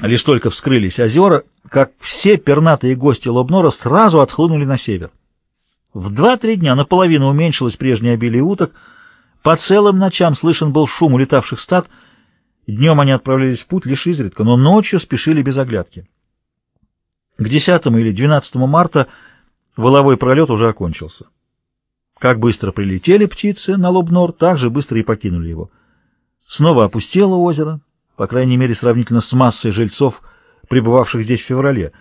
Лишь только вскрылись озера, как все пернатые гости Лобнора сразу отхлынули на север. В два-три дня наполовину уменьшилось прежнее обилие уток, по целым ночам слышен был шум улетавших стад, днем они отправлялись в путь лишь изредка, но ночью спешили без оглядки. К 10 или 12 марта воловой пролет уже окончился. Как быстро прилетели птицы на Лобнор, так же быстро и покинули его. Снова опустело озеро, по крайней мере, сравнительно с массой жильцов, пребывавших здесь в феврале.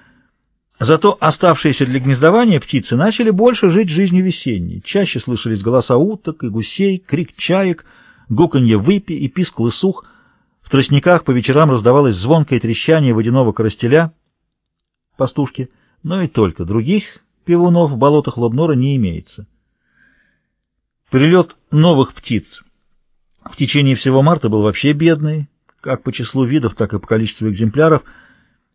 Зато оставшиеся для гнездования птицы начали больше жить жизнью весенней. Чаще слышались голоса уток и гусей, крик чаек, гуканье выпи и писк лысух. В тростниках по вечерам раздавалось звонкое трещание водяного коростеля, пастушки, но и только других пивунов в болотах Лобнора не имеется. Прилет новых птиц в течение всего марта был вообще бедный, как по числу видов, так и по количеству экземпляров.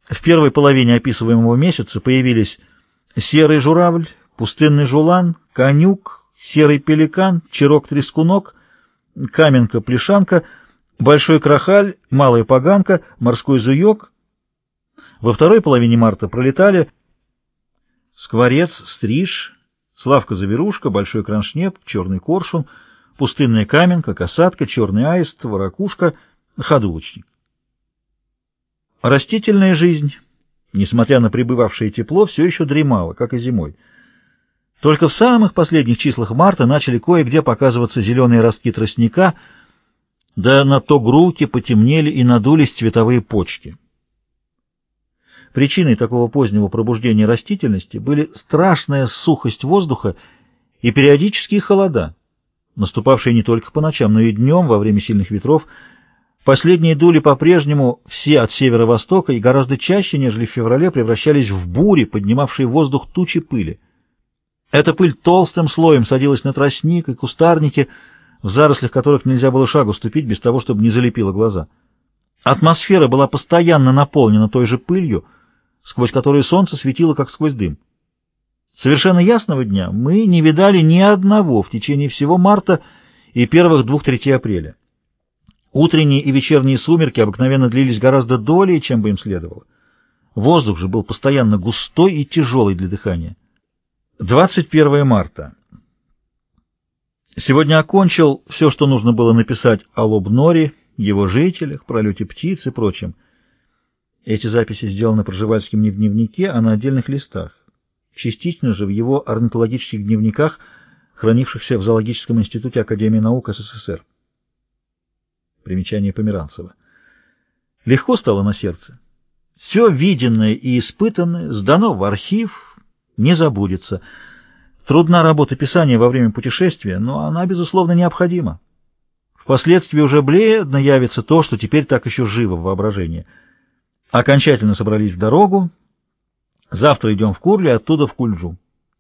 В первой половине описываемого месяца появились серый журавль, пустынный жулан, конюк, серый пеликан, черок-трескунок, каменка-плешанка, большой крахаль, малая поганка, морской зуек. Во второй половине марта пролетали скворец, стриж, славка-заверушка, большой кроншнеп, черный коршун, пустынная каменка, касатка, черный аист, ворокушка — ходулочник. Растительная жизнь, несмотря на пребывавшее тепло, все еще дремала, как и зимой. Только в самых последних числах марта начали кое-где показываться зеленые ростки тростника, да на то груки потемнели и надулись цветовые почки. Причиной такого позднего пробуждения растительности были страшная сухость воздуха и периодические холода, наступавшие не только по ночам, но и днем во время сильных ветров, Последние дули по-прежнему все от северо-востока и гораздо чаще, нежели в феврале, превращались в бури, поднимавшие в воздух тучи пыли. Эта пыль толстым слоем садилась на тростник и кустарники, в зарослях которых нельзя было шагу ступить без того, чтобы не залепило глаза. Атмосфера была постоянно наполнена той же пылью, сквозь которую солнце светило, как сквозь дым. Совершенно ясного дня мы не видали ни одного в течение всего марта и первых двух-трети апреля. Утренние и вечерние сумерки обыкновенно длились гораздо долее, чем бы им следовало. Воздух же был постоянно густой и тяжелый для дыхания. 21 марта. Сегодня окончил все, что нужно было написать о Лобноре, его жителях, пролете птиц и прочем. Эти записи сделаны Проживальским не в дневнике, а на отдельных листах. Частично же в его орнитологических дневниках, хранившихся в Зоологическом институте Академии наук СССР. Примечание Померанцева. Легко стало на сердце. Все виденное и испытанное сдано в архив, не забудется. Трудна работа писания во время путешествия, но она, безусловно, необходима. Впоследствии уже бледно явится то, что теперь так еще живо в воображении. Окончательно собрались в дорогу. Завтра идем в Курли, оттуда в Кульджу.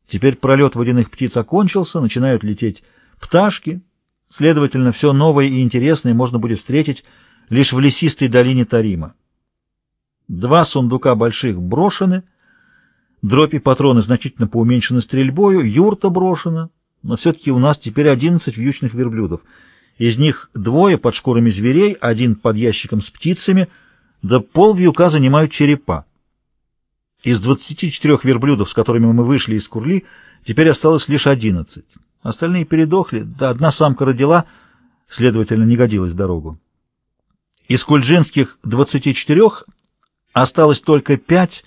Теперь пролет водяных птиц окончился, начинают лететь пташки, Следовательно, все новое и интересное можно будет встретить лишь в лесистой долине Тарима. Два сундука больших брошены, дробь и патроны значительно поуменьшены стрельбою, юрта брошена, но все-таки у нас теперь одиннадцать вьючных верблюдов. Из них двое под шкурами зверей, один под ящиком с птицами, да пол вьюка занимают черепа. Из двадцати четырех верблюдов, с которыми мы вышли из Курли, теперь осталось лишь одиннадцать. Остальные передохли, да одна самка родила, следовательно, не годилась дорогу. Из кульджинских 24 осталось только пять,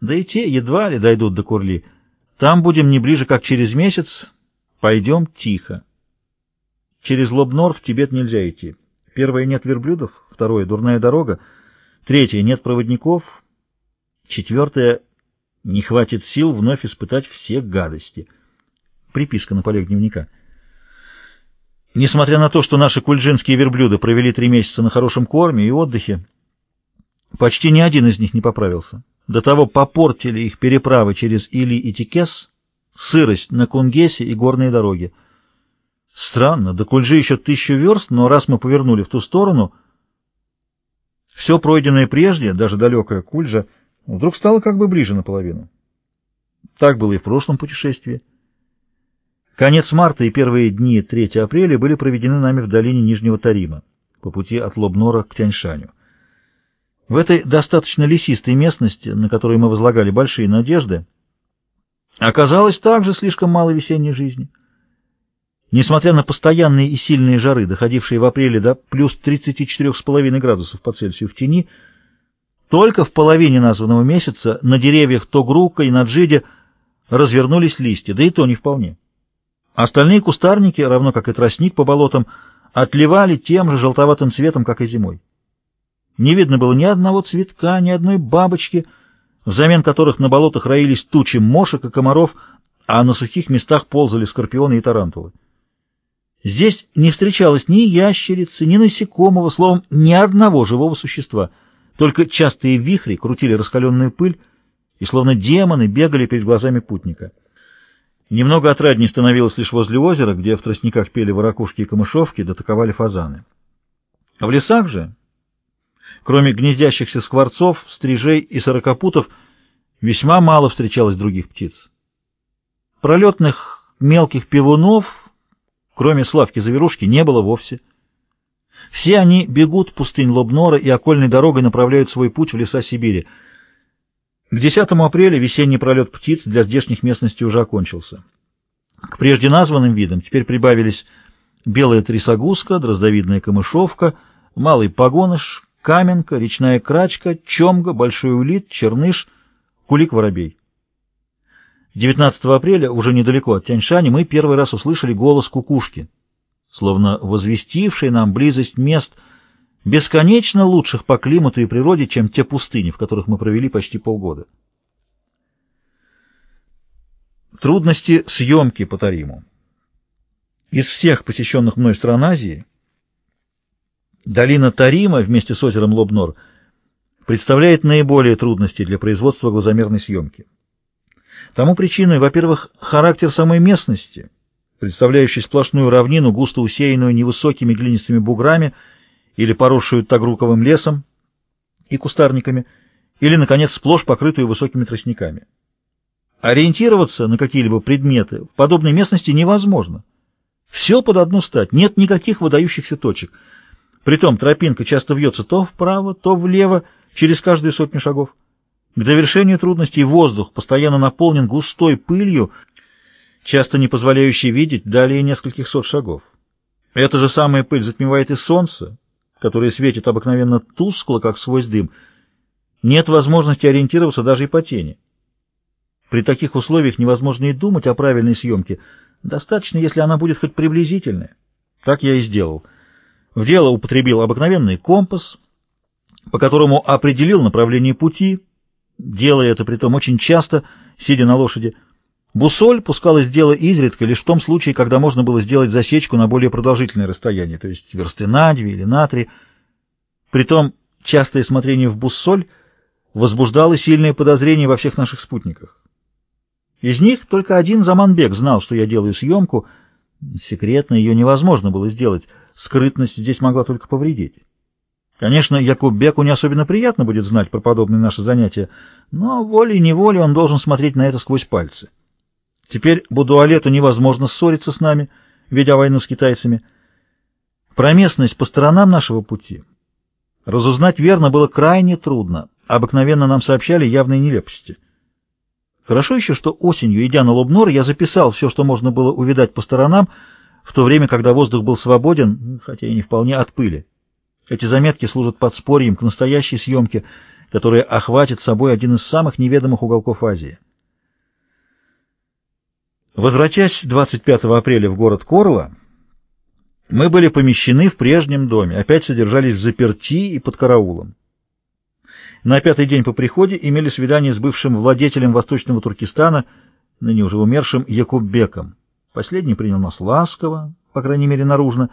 да и те едва ли дойдут до Курли. Там будем не ближе, как через месяц. Пойдем тихо. Через Лобнор в Тибет нельзя идти. Первое — нет верблюдов, второе — дурная дорога, третье — нет проводников, четвертое — не хватит сил вновь испытать все гадости — Приписка на полях дневника. Несмотря на то, что наши кульджинские верблюды провели три месяца на хорошем корме и отдыхе, почти ни один из них не поправился. До того попортили их переправы через Или и Тикес, сырость на Кунгесе и горные дороги. Странно, до Кульжи еще тысячу верст, но раз мы повернули в ту сторону, все пройденное прежде, даже далекая Кульжа, вдруг стало как бы ближе наполовину. Так было и в прошлом путешествии. Конец марта и первые дни 3 апреля были проведены нами в долине Нижнего Тарима по пути от Лобнора к Тяньшаню. В этой достаточно лесистой местности, на которой мы возлагали большие надежды, оказалось также слишком мало весенней жизни. Несмотря на постоянные и сильные жары, доходившие в апреле до плюс 34,5 градусов по Цельсию в тени, только в половине названного месяца на деревьях Тогрука и Наджиде развернулись листья, да и то не вполне. Остальные кустарники, равно как и тростник по болотам, отливали тем же желтоватым цветом, как и зимой. Не видно было ни одного цветка, ни одной бабочки, взамен которых на болотах роились тучи мошек и комаров, а на сухих местах ползали скорпионы и тарантулы. Здесь не встречалось ни ящерицы, ни насекомого, словом, ни одного живого существа. Только частые вихри крутили раскаленную пыль, и словно демоны бегали перед глазами путника. Немного отрадней становилось лишь возле озера, где в тростниках пели ворокушки и камышовки, дотаковали фазаны. А в лесах же, кроме гнездящихся скворцов, стрижей и сорокопутов, весьма мало встречалось других птиц. Пролетных мелких пивунов кроме Славки-Заверушки, не было вовсе. Все они бегут пустынь Лобнора и окольной дорогой направляют свой путь в леса Сибири. К 10 апреля весенний пролет птиц для здешних местностей уже окончился. К прежде названным видам теперь прибавились белая трясогузка, дроздовидная камышовка, малый погоныш, каменка, речная крачка, чомга, большой улит, черныш, кулик-воробей. 19 апреля, уже недалеко от Тяньшани, мы первый раз услышали голос кукушки, словно возвестивший нам близость мест, бесконечно лучших по климату и природе, чем те пустыни, в которых мы провели почти полгода. Трудности съемки по Тариму. Из всех посещенных мной стран Азии, долина Тарима вместе с озером Лобнор представляет наиболее трудности для производства глазомерной съемки. Тому причиной, во-первых, характер самой местности, представляющей сплошную равнину, густо усеянную невысокими глинистыми буграми или поросшую тагруковым лесом и кустарниками, или, наконец, сплошь покрытую высокими тростниками. Ориентироваться на какие-либо предметы в подобной местности невозможно. Все под одну стать, нет никаких выдающихся точек. Притом тропинка часто вьется то вправо, то влево, через каждые сотню шагов. К довершению трудностей воздух постоянно наполнен густой пылью, часто не позволяющей видеть далее нескольких сот шагов. Эта же самая пыль затмевает и солнце, которое светит обыкновенно тускло, как сквозь дым. Нет возможности ориентироваться даже и по тени. При таких условиях невозможно и думать о правильной съемке. Достаточно, если она будет хоть приблизительная. Так я и сделал. В дело употребил обыкновенный компас, по которому определил направление пути, делая это притом очень часто, сидя на лошади. Бусоль пускалась в дело изредка, лишь в том случае, когда можно было сделать засечку на более продолжительное расстояние, то есть версты на две или на три. Притом частое смотрение в буссоль возбуждало сильные подозрения во всех наших спутниках. Из них только один Заманбек знал, что я делаю съемку. Секретно ее невозможно было сделать, скрытность здесь могла только повредить. Конечно, Якуббеку не особенно приятно будет знать про подобные наши занятия, но волей-неволей он должен смотреть на это сквозь пальцы. Теперь Будуалету невозможно ссориться с нами, ведя войну с китайцами. Про местность по сторонам нашего пути разузнать верно было крайне трудно. Обыкновенно нам сообщали явные нелепости. Хорошо еще, что осенью, идя на Лобнор, я записал все, что можно было увидать по сторонам, в то время, когда воздух был свободен, хотя и не вполне от пыли. Эти заметки служат подспорьем к настоящей съемке, которая охватит собой один из самых неведомых уголков Азии. Возвратясь 25 апреля в город Корла, мы были помещены в прежнем доме, опять содержались в заперти и под караулом. На пятый день по приходе имели свидание с бывшим владетелем Восточного Туркестана, ныне уже умершим Якуббеком. Последний принял нас ласково, по крайней мере наружно,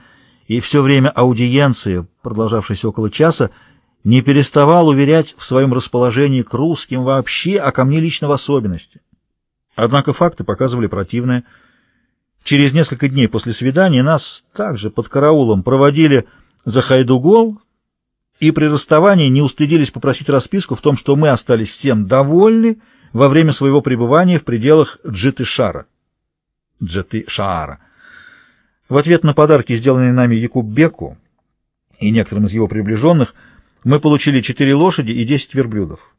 и все время аудиенции, продолжавшейся около часа, не переставал уверять в своем расположении к русским вообще, а ко мне лично в особенности. Однако факты показывали противное. Через несколько дней после свидания нас также под караулом проводили за Хайдугол и при расставании не устыдились попросить расписку в том, что мы остались всем довольны во время своего пребывания в пределах Джиты-Шара. Джиты-Шаара. В ответ на подарки, сделанные нами Якуббеку и некоторым из его приближенных, Мы получили четыре лошади и десять верблюдов.